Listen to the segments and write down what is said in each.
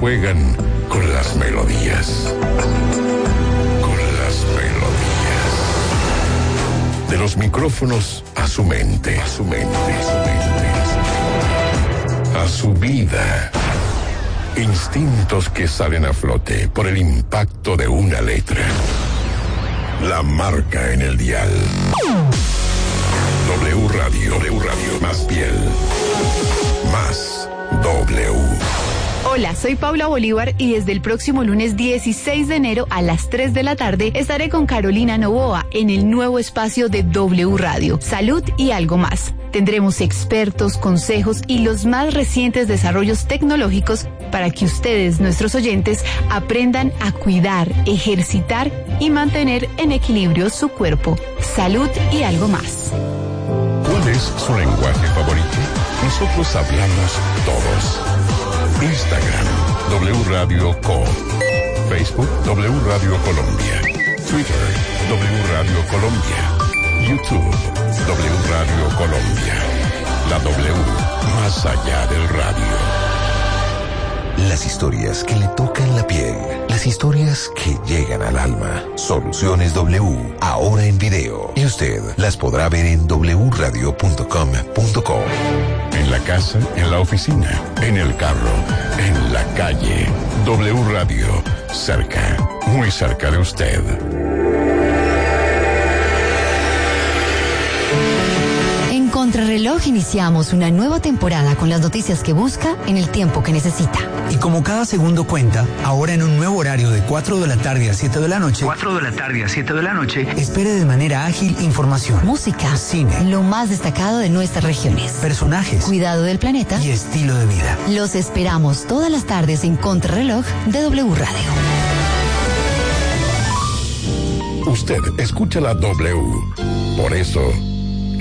juegan con las melodías. Con las melodías. De los micrófonos a su mente, a su mente, a su mente. A su vida. Instintos que salen a flote por el impacto de una letra. La marca en el dial. W Radio, W Radio, más piel, más W. Hola, soy Paula Bolívar y desde el próximo lunes 16 de enero a las 3 de la tarde estaré con Carolina Novoa en el nuevo espacio de W Radio, Salud y algo más. Tendremos expertos, consejos y los más recientes desarrollos tecnológicos para que ustedes, nuestros oyentes, aprendan a cuidar, ejercitar y mantener en equilibrio su cuerpo. Salud y algo más. ¿Cuál es su lenguaje favorito? Nosotros hablamos todos. Instagram, W Radio Co. Facebook, W Radio Colombia. Twitter, W Radio Colombia. YouTube, W Radio Colombia. La W, más allá del radio. Las historias que le tocan la piel. Las historias que llegan al alma. Soluciones W, ahora en video. Y usted las podrá ver en wradio.com.co. En la casa, en la oficina, en el carro, en la calle. W Radio, cerca, muy cerca de usted. Contrarreloj iniciamos una nueva temporada con las noticias que busca en el tiempo que necesita. Y como cada segundo cuenta, ahora en un nuevo horario de 4 de la tarde a 7 de la noche, 4 de la tarde a 7 de la noche, espere de manera ágil información, Música, cine, lo más destacado de nuestras regiones. personajes Cuidado del planeta. y estilo de vida. Los esperamos todas las tardes en Contrarreloj de W Radio. Usted escucha la W. Por eso,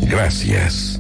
gracias.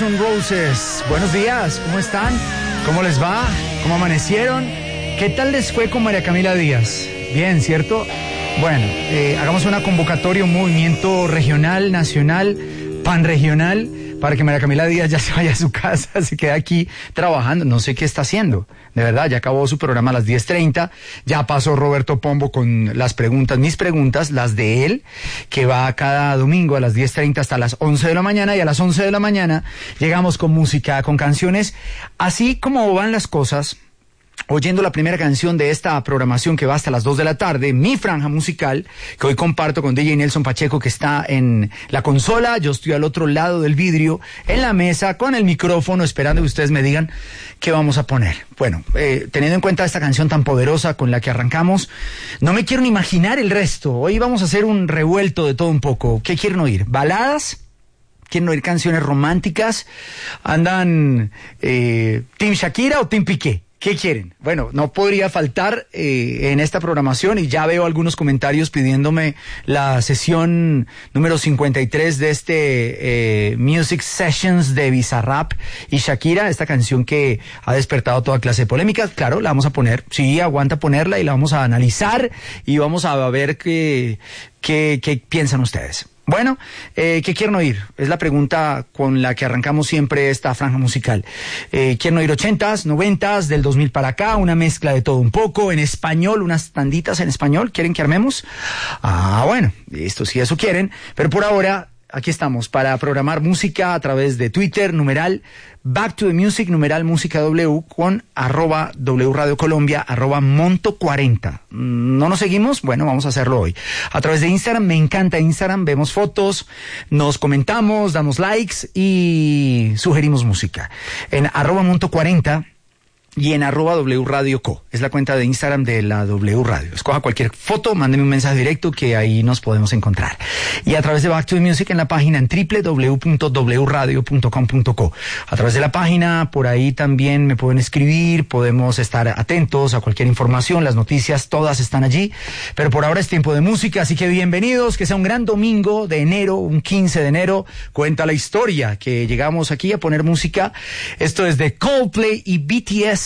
Guns Roses. Buenos días, ¿cómo están? ¿Cómo les va? ¿Cómo amanecieron? ¿Qué tal les fue con María Camila Díaz? Bien, ¿cierto? Bueno, eh, hagamos una convocatoria, un movimiento regional, nacional, panregional, para que María Camila Díaz ya se vaya a su casa, se quede aquí trabajando. No sé qué está haciendo. De verdad, ya acabó su programa a las 10.30. Ya pasó Roberto Pombo con las preguntas, mis preguntas, las de él, que va cada domingo a las 10.30 hasta las 11 de la mañana. Y a las 11 de la mañana llegamos con música, con canciones. Así como van las cosas, oyendo la primera canción de esta programación que va hasta las 2 de la tarde, mi franja musical, que hoy comparto con DJ Nelson Pacheco, que está en la consola, yo estoy al otro lado del vidrio, en la mesa, con el micrófono, esperando que ustedes me digan qué vamos a poner. Bueno, eh, teniendo en cuenta esta canción tan poderosa con la que arrancamos, no me quiero ni imaginar el resto. Hoy vamos a hacer un revuelto de todo un poco. ¿Qué quieren oír? ¿Baladas? ¿Quieren oír canciones románticas? ¿Andan eh, Team Shakira o Team Piqué? ¿Qué quieren? Bueno, no podría faltar eh, en esta programación y ya veo algunos comentarios pidiéndome la sesión número 53 de este eh, Music Sessions de Bizarrap y Shakira, esta canción que ha despertado toda clase de polémicas. Claro, la vamos a poner, sí, aguanta ponerla y la vamos a analizar y vamos a ver qué, qué, qué piensan ustedes. Bueno, eh, ¿qué quieren oír? Es la pregunta con la que arrancamos siempre esta franja musical. Eh, ¿Quieren oír ochentas, noventas, del 2000 para acá? Una mezcla de todo un poco, en español, unas tanditas en español. ¿Quieren que armemos? Ah, bueno, esto si eso quieren. Pero por ahora, aquí estamos para programar música a través de Twitter, numeral Back to the Music, numeral Música W, con arroba W Radio Colombia, arroba Monto 40. ¿No nos seguimos? Bueno, vamos a hacerlo hoy. A través de Instagram, me encanta Instagram, vemos fotos, nos comentamos, damos likes y sugerimos música. En arroba Monto 40 y en arroba W Radio Co. Es la cuenta de Instagram de la W Radio. Escoja cualquier foto, mándeme un mensaje directo que ahí nos podemos encontrar. Y a través de Back to Music en la página en www.wradio.com.co. A través de la página, por ahí también me pueden escribir, podemos estar atentos a cualquier información, las noticias todas están allí. Pero por ahora es tiempo de música, así que bienvenidos, que sea un gran domingo de enero, un 15 de enero. Cuenta la historia que llegamos aquí a poner música. Esto es de Coldplay y BTS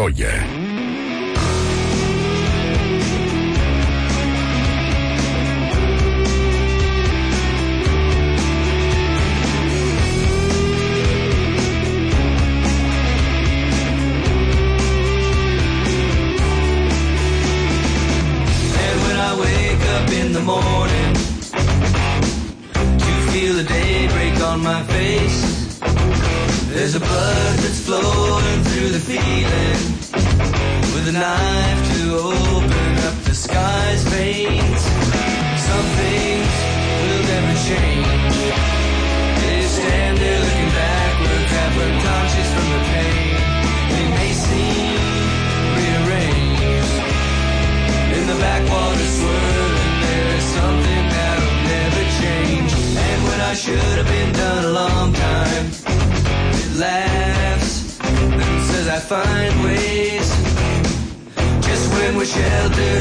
Montoya. Find ways. Just when we're sheltered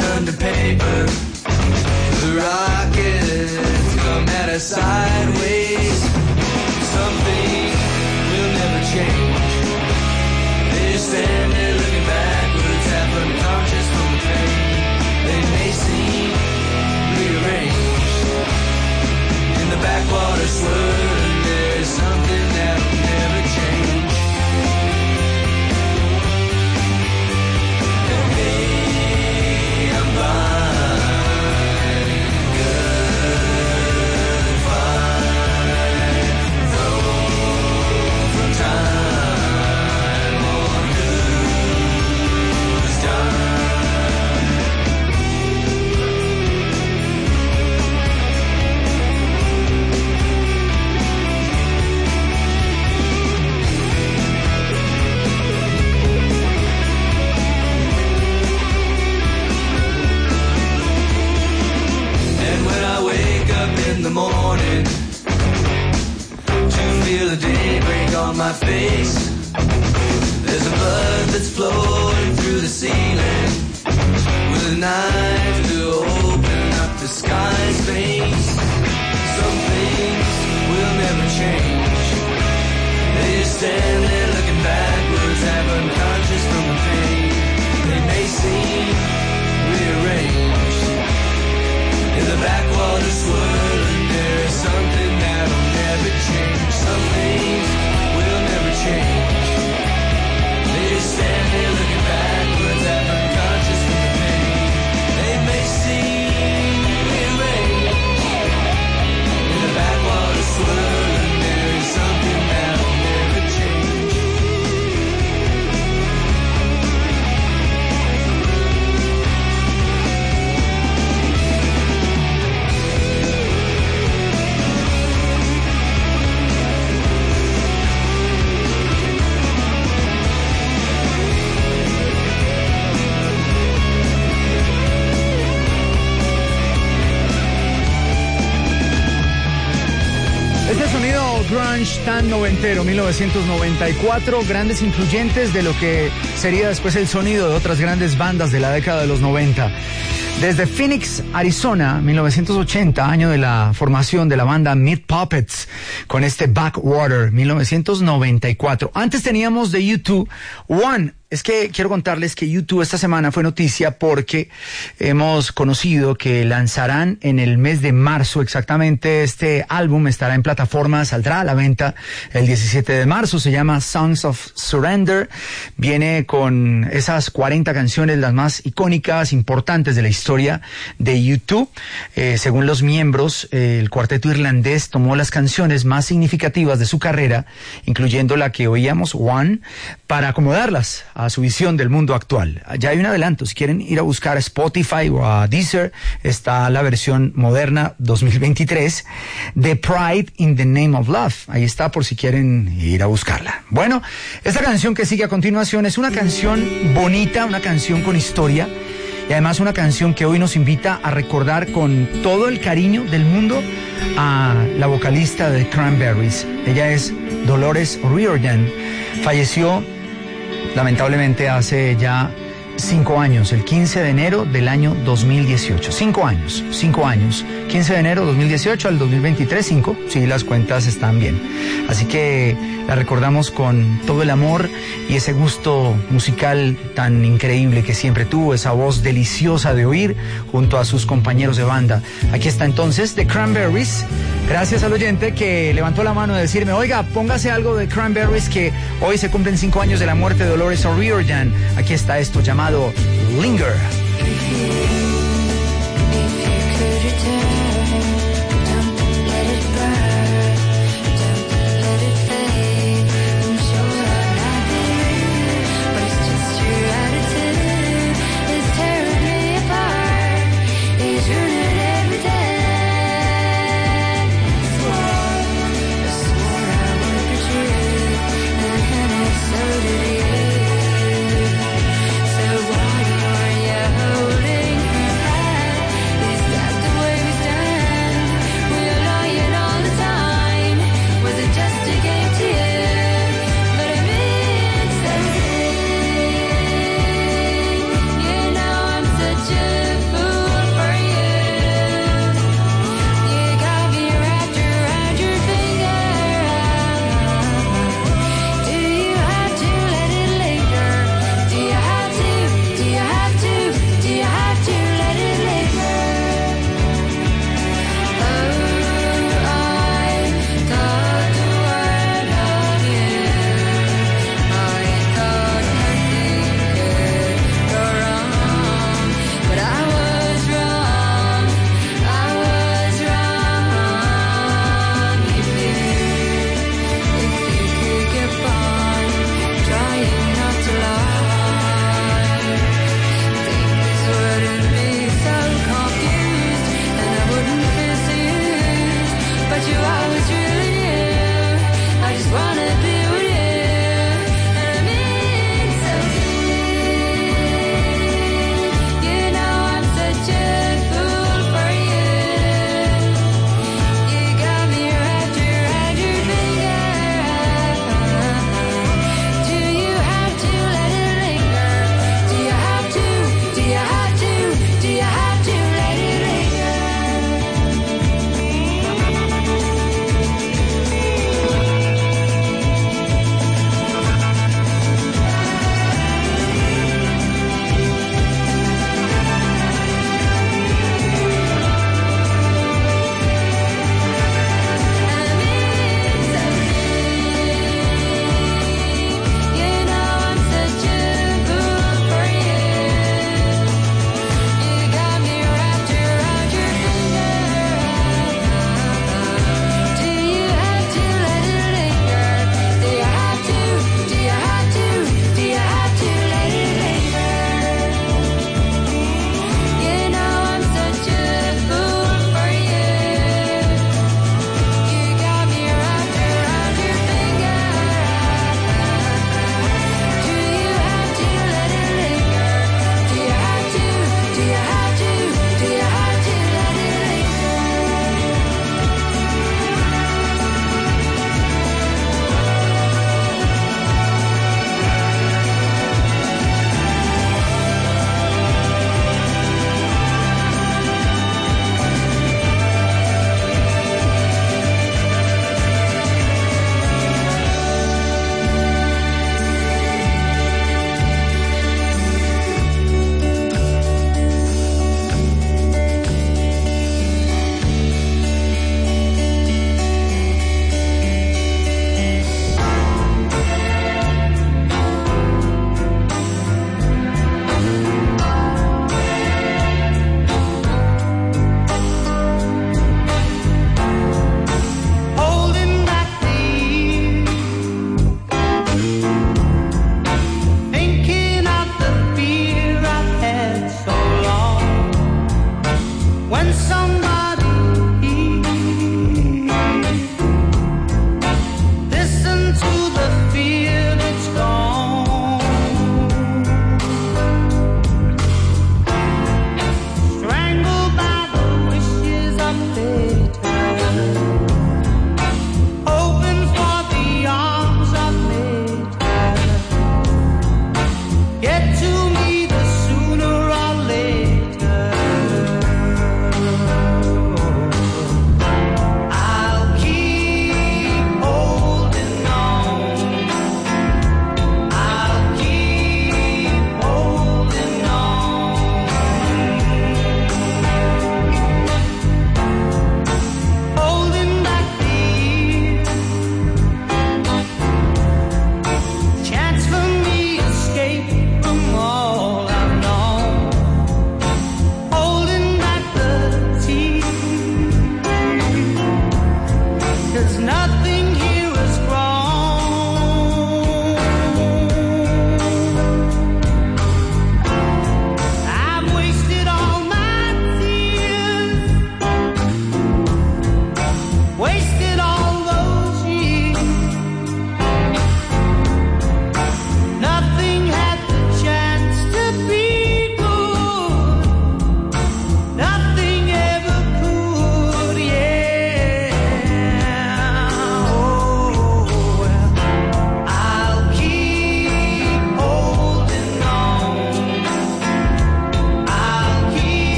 1994, grandes influyentes de lo que sería después el sonido de otras grandes bandas de la década de los 90. Desde Phoenix, Arizona, 1980, año de la formación de la banda Meat Puppets, con este Backwater, 1994. Antes teníamos de YouTube One, es que quiero contarles que YouTube esta semana fue noticia porque hemos conocido que lanzarán en el mes de marzo exactamente este álbum, estará en plataforma, saldrá a la venta el 17 de marzo, se llama Songs of Surrender, viene con esas 40 canciones, las más icónicas, importantes de la historia de YouTube. Eh, según los miembros, eh, el cuarteto irlandés tomó las canciones más significativas de su carrera, incluyendo la que oíamos, One, para acomodarlas a su visión del mundo actual. Ya hay un adelanto, si quieren ir a buscar a Spotify o a Deezer, está la versión moderna 2023 de Pride in the Name of Love. Ahí está por si quieren ir a buscarla. Bueno, esta canción que sigue a continuación es una canción bonita, una canción con historia y además una canción que hoy nos invita a recordar con todo el cariño del mundo a la vocalista de Cranberries. Ella es Dolores O'Riordan. Falleció lamentablemente hace ya cinco años, el 15 de enero del año 2018. Cinco años, cinco años. 15 de enero 2018 al 2023, cinco. Sí, las cuentas están bien. Así que la recordamos con todo el amor y ese gusto musical tan increíble que siempre tuvo, esa voz deliciosa de oír junto a sus compañeros de banda. Aquí está entonces The Cranberries. Gracias al oyente que levantó la mano de decirme, oiga, póngase algo de Cranberries que hoy se cumplen cinco años de la muerte de Dolores O'Riordan. Aquí está esto llamado Linger.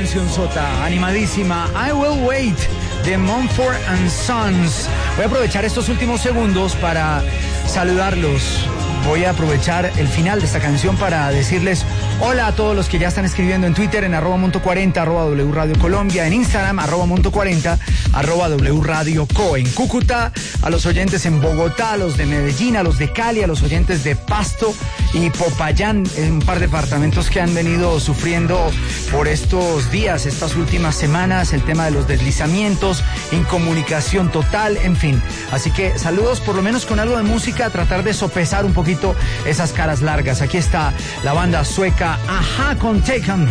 Canción sota, animadísima. I Will Wait de Mumford and Sons. Voy a aprovechar estos últimos segundos para saludarlos. Voy a aprovechar el final de esta canción para decirles hola a todos los que ya están escribiendo en Twitter en arroba monto 40, arroba W Radio Colombia, en Instagram arroba monto 40, arroba W Radio Co. En Cúcuta, a los oyentes en Bogotá, a los de Medellín, a los de Cali, a los oyentes de Pasto y Popayán, un par de departamentos que han venido sufriendo por estos días, estas últimas semanas, el tema de los deslizamientos, incomunicación total, en fin. Así que saludos por lo menos con algo de música, tratar de sopesar un poquito esas caras largas. Aquí está la banda sueca Aja con Take Me.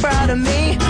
proud of me.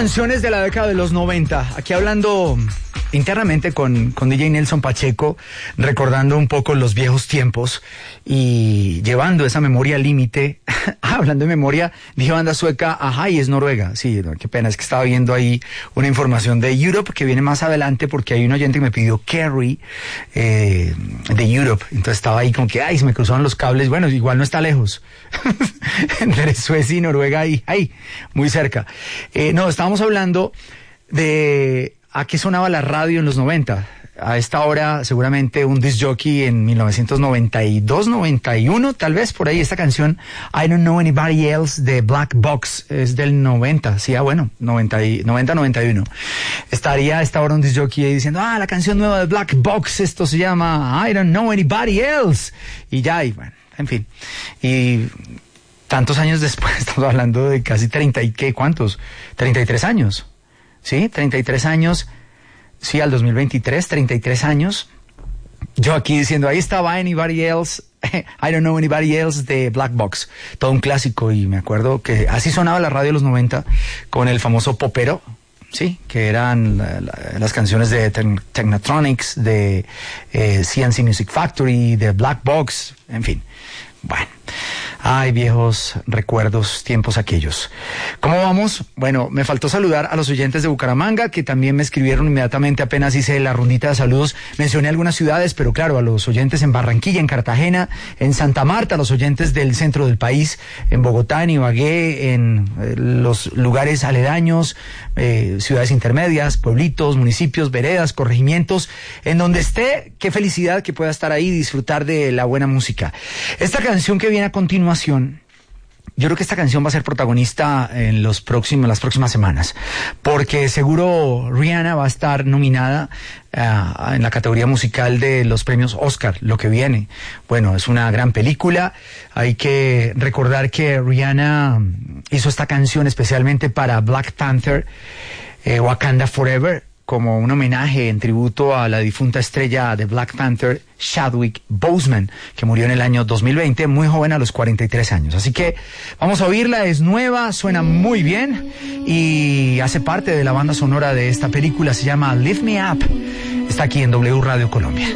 Esta canción es de la década de los 90. Aquí hablando internamente con, con DJ Nelson Pacheco, recordando un poco los viejos tiempos y llevando esa memoria límite. Ah, Hablando de memoria, dije banda sueca, ajá, y es Noruega. Sí, qué pena, es que estaba viendo ahí una información de Europe que viene más adelante porque hay un oyente que me pidió Kerry eh, de Europe. Entonces estaba ahí como que, ay, se me cruzaron los cables. Bueno, igual no está lejos. Entre Suecia y Noruega ahí, ahí, muy cerca. Eh, no, estábamos hablando de a qué sonaba la radio en los 90. A esta hora, seguramente un disc jockey en 1992, 91, tal vez por ahí. Esta canción, I Don't Know Anybody Else de Black Box, es del 90. Sí, ah, bueno, 90, y- 90 91. Estaría a esta hora un disc jockey diciendo, ah, la canción nueva de Black Box, esto se llama I Don't Know Anybody Else. Y ya, y bueno, en fin. Y tantos años después, estamos hablando de casi 30 y qué, ¿cuántos? 33 años. ¿Sí? 33 años. Sí, al 2023, 33 años. Yo aquí diciendo, ahí estaba Anybody Else, I don't know anybody else de Black Box. Todo un clásico y me acuerdo que así sonaba la radio de los 90 con el famoso popero. Sí, que eran la- la- las canciones de Techn- Technotronics, de eh, CNC Music Factory, de Black Box, en fin. Bueno, ay viejos recuerdos, tiempos aquellos. ¿Cómo vamos? Bueno, me faltó saludar a los oyentes de Bucaramanga que también me escribieron inmediatamente apenas hice la rundita de saludos. Mencioné algunas ciudades, pero claro, a los oyentes en Barranquilla, en Cartagena, en Santa Marta, a los oyentes del centro del país, en Bogotá, en Ibagué, en eh, los lugares aledaños, eh, ciudades intermedias, pueblitos, municipios, veredas, corregimientos, en donde esté, qué felicidad que pueda estar ahí y disfrutar de la buena música. Esta canción que viene a continuación, yo creo que esta canción va a ser protagonista en los próximos, las próximas semanas, porque seguro Rihanna va a estar nominada ah, en la categoría musical de los premios Oscar, lo que viene. Bueno, es una gran película. Hay que recordar que Rihanna hizo esta canción especialmente para Black Panther, eh, Wakanda Forever, como un homenaje en tributo a la difunta estrella de Black Panther, Chadwick Boseman, que murió en el año 2020, muy joven a los 43 años. Así que vamos a oírla, es nueva, suena muy bien y hace parte de la banda sonora de esta película, se llama Lift Me Up. Está aquí en W Radio Colombia.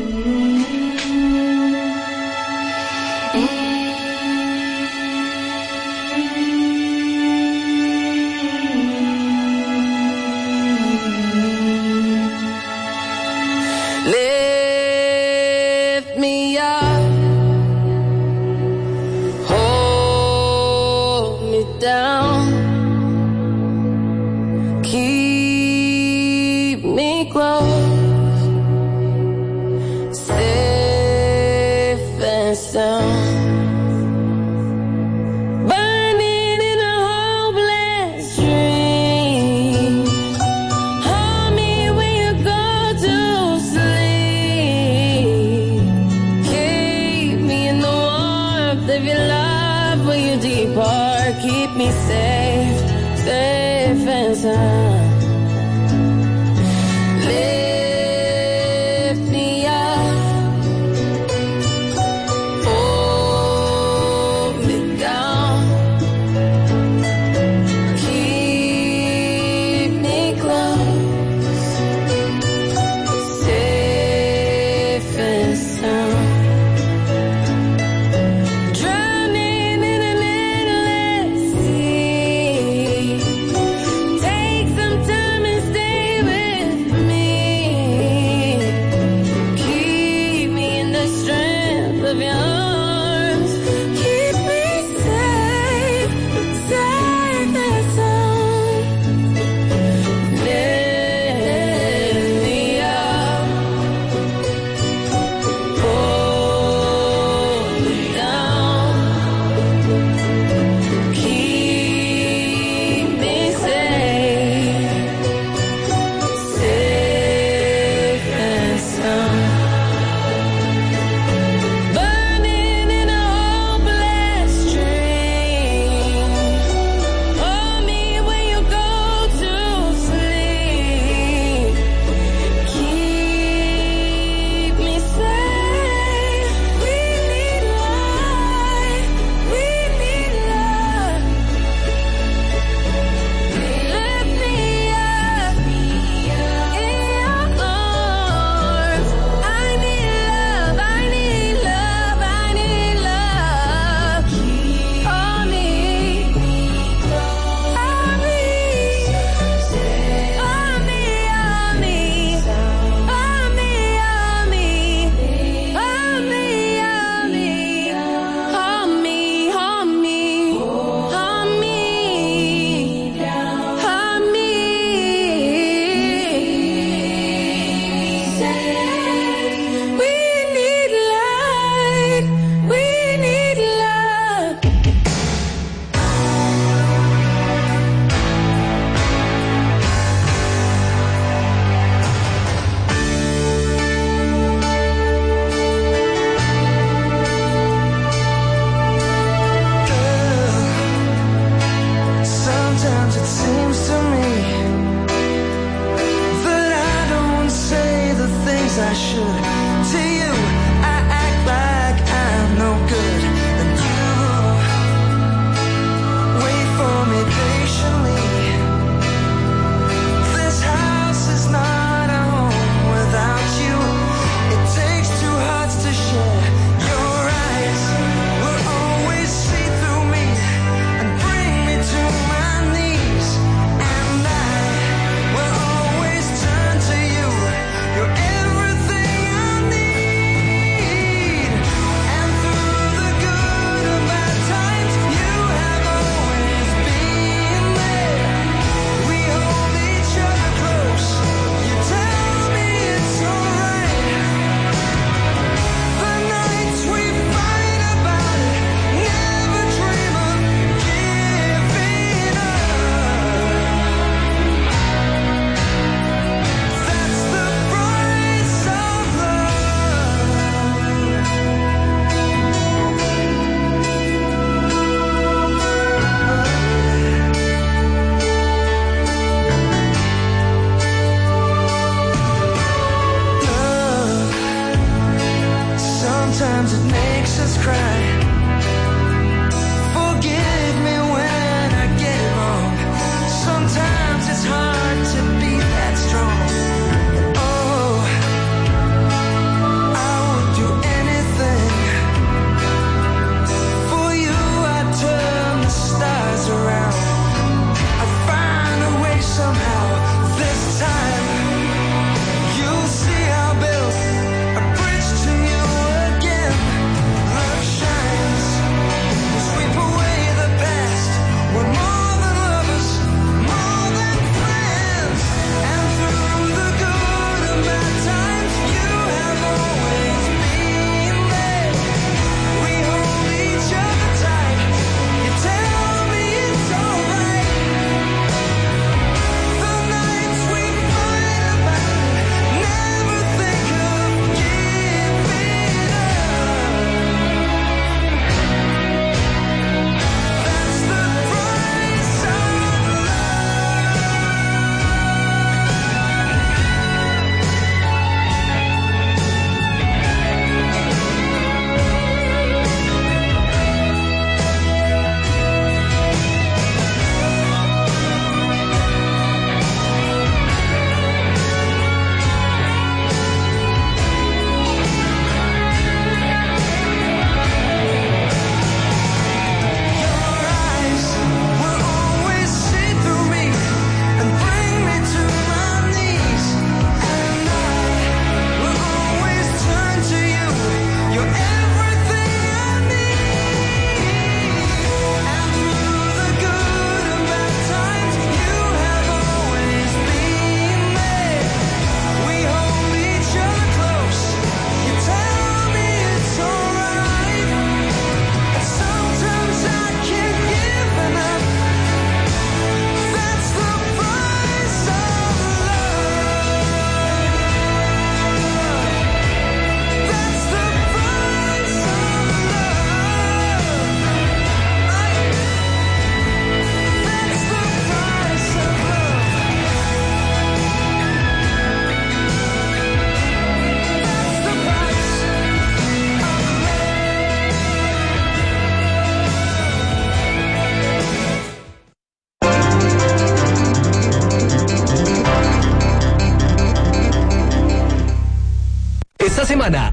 grows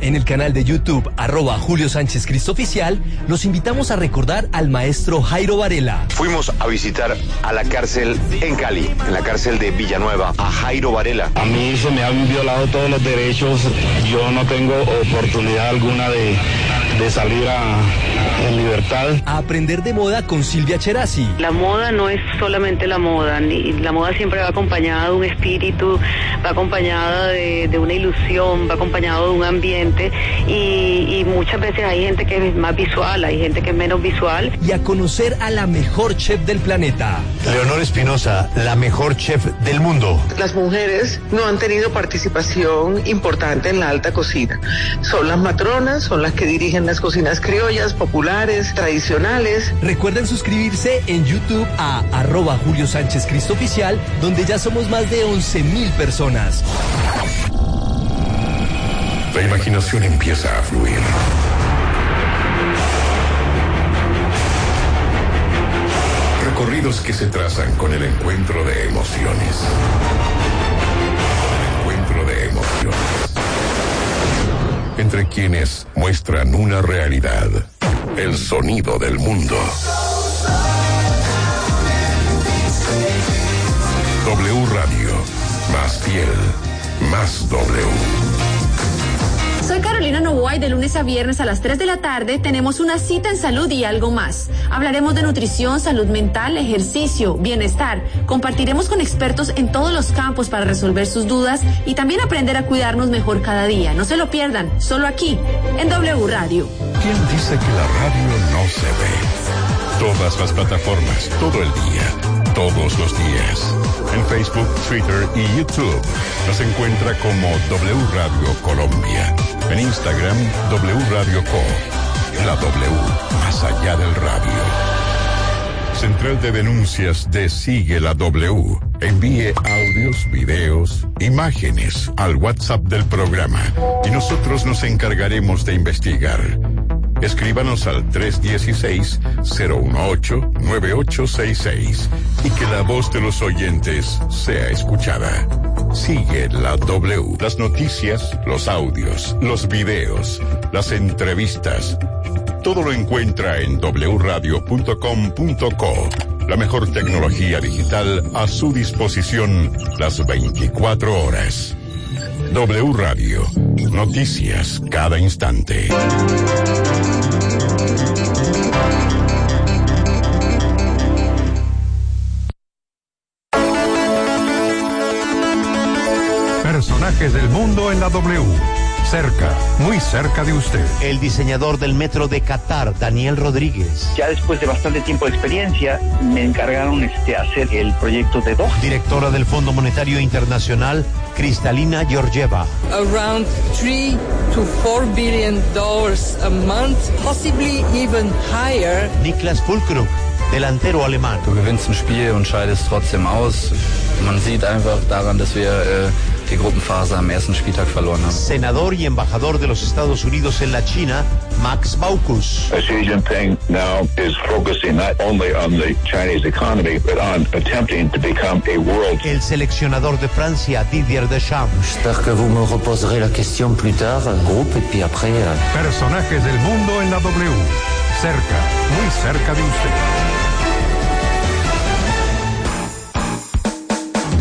en el canal de YouTube, arroba Julio Sánchez Cristo Oficial, los invitamos a recordar al maestro Jairo Varela. Fuimos a visitar a la cárcel en Cali, en la cárcel de Villanueva, a Jairo Varela. A mí se me han violado todos los derechos. Yo no tengo oportunidad alguna de, de salir a, en libertad. A aprender de moda con Silvia Cherasi. La moda no es solamente la moda, ni la moda siempre va acompañada de un espíritu, va acompañada de, de una ilusión, va acompañado de un ambiente y, y muchas veces hay gente que es más visual, hay gente que es menos visual. Y a conocer a la mejor chef del planeta. Leonor Espinosa, la mejor chef del mundo. Las mujeres no han tenido participación importante en la alta cocina. Son las matronas, son las que dirigen las cocinas criollas, populares, tradicionales. Recuerden suscribirse en YouTube a arroba Julio Sánchez Cristo Oficial, donde ya somos más de 11 mil personas. La imaginación empieza a fluir. Recorridos que se trazan con el encuentro de emociones. El encuentro de emociones. Entre quienes muestran una realidad. El sonido del mundo. W Radio. Más fiel. Más W. Soy Carolina Novoa y de lunes a viernes a las 3 de la tarde tenemos una cita en salud y algo más. Hablaremos de nutrición, salud mental, ejercicio, bienestar. Compartiremos con expertos en todos los campos para resolver sus dudas y también aprender a cuidarnos mejor cada día. No se lo pierdan, solo aquí, en W Radio. ¿Quién dice que la radio no se ve? Todas las plataformas, todo el día, todos los días. En Facebook, Twitter y YouTube nos encuentra como W Radio Colombia. En Instagram, W Radio Co. La W, más allá del radio. Central de Denuncias de Sigue la W. Envíe audios, videos, imágenes al WhatsApp del programa y nosotros nos encargaremos de investigar. Escríbanos al 316-018-9866 y que la voz de los oyentes sea escuchada. Sigue la W. Las noticias, los audios, los videos, las entrevistas. Todo lo encuentra en wradio.com.co. La mejor tecnología digital a su disposición las 24 horas. W Radio. Noticias cada instante. Personajes del mundo en la W. Cerca, muy cerca de usted. El diseñador del metro de Qatar, Daniel Rodríguez. Ya después de bastante tiempo de experiencia, me encargaron este, hacer el proyecto de Doha. Directora del Fondo Monetario Internacional, Cristalina Georgieva. Around 3 to 4 billion dollars a month, possibly even higher. Niklas Fulkrug, delantero alemán. Du gewinnst ein Spiel und scheidest trotzdem aus. Man sieht einfach daran, dass wir äh, die Gruppenphase am ersten Spieltag verloren haben. Senador y embajador de los Estados Unidos en la China, Max Baucus. Xi Jinping now is focusing not only on the Chinese economy, but on attempting to become a world. El seleccionador de Francia, Didier Deschamps. J'espère que vous me reposerez la question plus tard, groupe, et puis après. euh, Personajes del mundo en la W. Cerca, muy cerca de usted.